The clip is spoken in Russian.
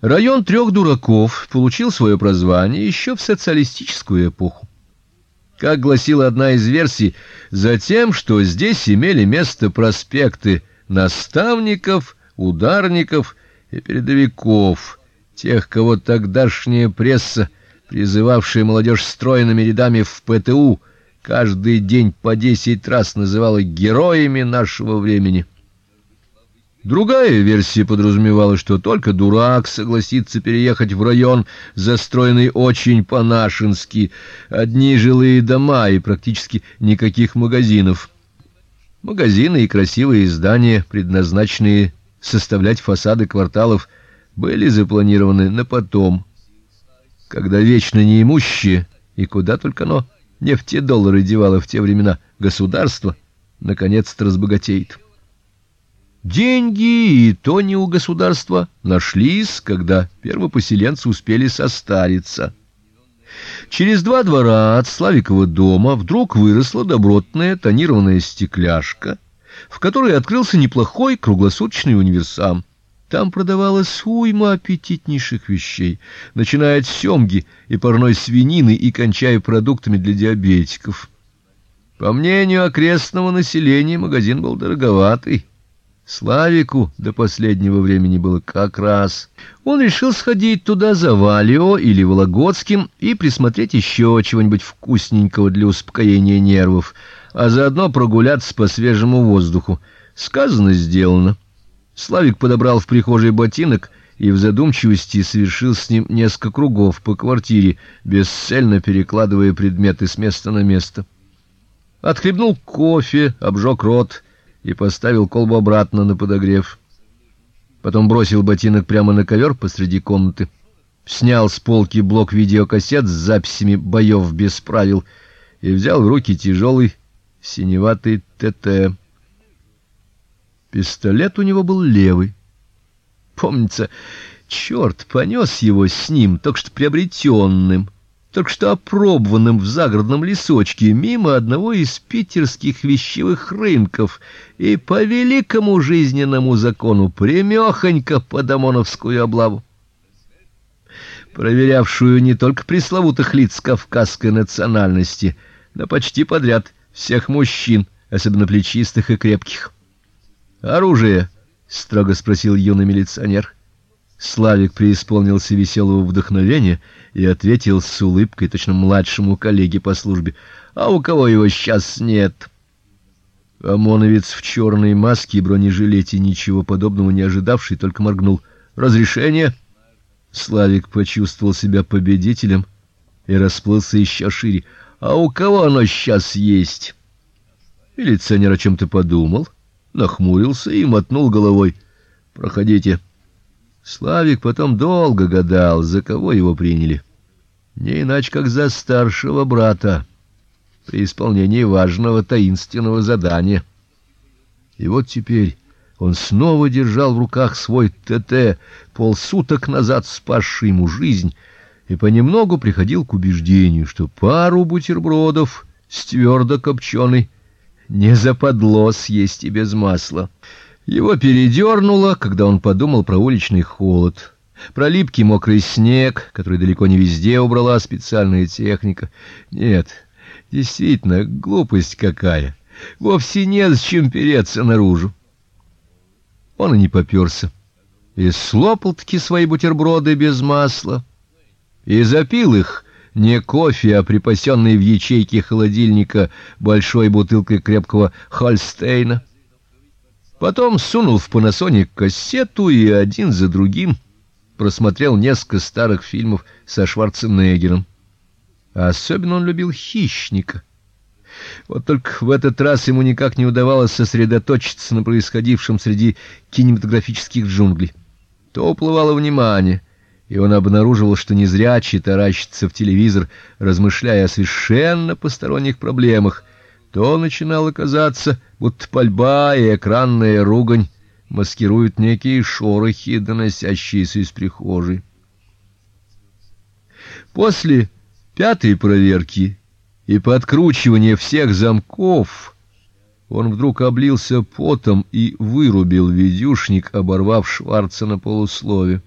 Район трех дураков получил свое прозвание еще в социалистическую эпоху. Как гласила одна из версий, за тем, что здесь имели место проспекты наставников, ударников и передовиков, тех, кого тогдашняя пресса, призывавшая молодежь стройными рядами в ПТУ, каждый день по десять раз называла героями нашего времени. Другая версия подразумевала, что только дурак согласится переехать в район, застроенный очень по-нашенски, одни жилые дома и практически никаких магазинов. Магазины и красивые здания, предназначенные составлять фасады кварталов, были запланированы на потом, когда вечно неимущие и куда только оно нефтедоллары девало в те времена государство наконец-то разбогатеет. Деньги и то не у государства нашлись, когда первопоселенцы успели состариться. Через два двора от Славикова дома вдруг выросла добротная тонированная стекляшка, в которой открылся неплохой круглосуточный универсам. Там продавалась уйма аппетитнейших вещей, начиная от семги и парной свинины и кончая продуктами для диабетиков. По мнению окрестного населения, магазин был дороговатый. Славику до последнего времени было как раз. Он решил сходить туда за Валио или Вологодским и присмотреть еще чего-нибудь вкусненького для успокоения нервов, а заодно прогуляться по свежему воздуху. Сказано сделано. Славик подобрал в прихожей ботинок и в задумчивости совершил с ним несколько кругов по квартире, бесцельно перекладывая предметы с места на место. Отхлебнул кофе, обжег рот и поставил колбу обратно на подогрев. Потом бросил ботинок прямо на ковер посреди комнаты, снял с полки блок видеокассет с записями боев без правил и взял в руки тяжелый синеватый ТТ. Пистолет у него был левый. Помнится, черт понес его с ним, только что приобретенным только что опробованным в загородном лесочке мимо одного из питерских вещевых рынков и по великому жизненному закону прямехонько под ОМОНовскую облаву, проверявшую не только пресловутых лиц кавказской национальности, но почти подряд всех мужчин, особенно плечистых и крепких. Оружие, строго спросил юный милиционер. Славик преисполнился веселого вдохновения и ответил с улыбкой точно младшему коллеге по службе: "А у кого его сейчас нет?" Омоновец в черной маске и бронежилете, ничего подобного не ожидавший, только моргнул. "Разрешение?" Славик почувствовал себя победителем и расплылся еще шире. "А у кого оно сейчас есть?" Милиционер о чем то подумал, нахмурился и мотнул головой. "Проходите." Славик потом долго гадал, за кого его приняли. Не иначе как за старшего брата при исполнении важного таинственного задания. И вот теперь он снова держал в руках свой ТТ, полсуток назад спасший ему жизнь, и понемногу приходил к убеждению, что пару бутербродов с твердо копченой не западло съесть и без масла. Его передернуло, когда он подумал про уличный холод, про липкий мокрый снег, который далеко не везде убрала специальная техника. Нет, действительно, глупость какая. Вовсе не зачем переться наружу. Он и не попёрся. И слопал-таки свои бутерброды без масла. И запил их не кофе, а припасенной в ячейке холодильника большой бутылкой крепкого Хольстейна. Потом сунул в Panasonic кассету и один за другим просмотрел несколько старых фильмов со Шварценеггером. А особенно он любил Хищника. Вот только в этот раз ему никак не удавалось сосредоточиться на происходившем среди кинематографических джунглей. То уплывало внимание, и он обнаруживал, что незрячий таращится в телевизор, размышляя о совершенно посторонних проблемах, то начинало казаться, будто пальба и экранная ругань маскируют некие шорохи, доносящиеся из прихожей. После пятой проверки и подкручивания всех замков он вдруг облился потом и вырубил видюшник, оборвав Шварца на полуслове.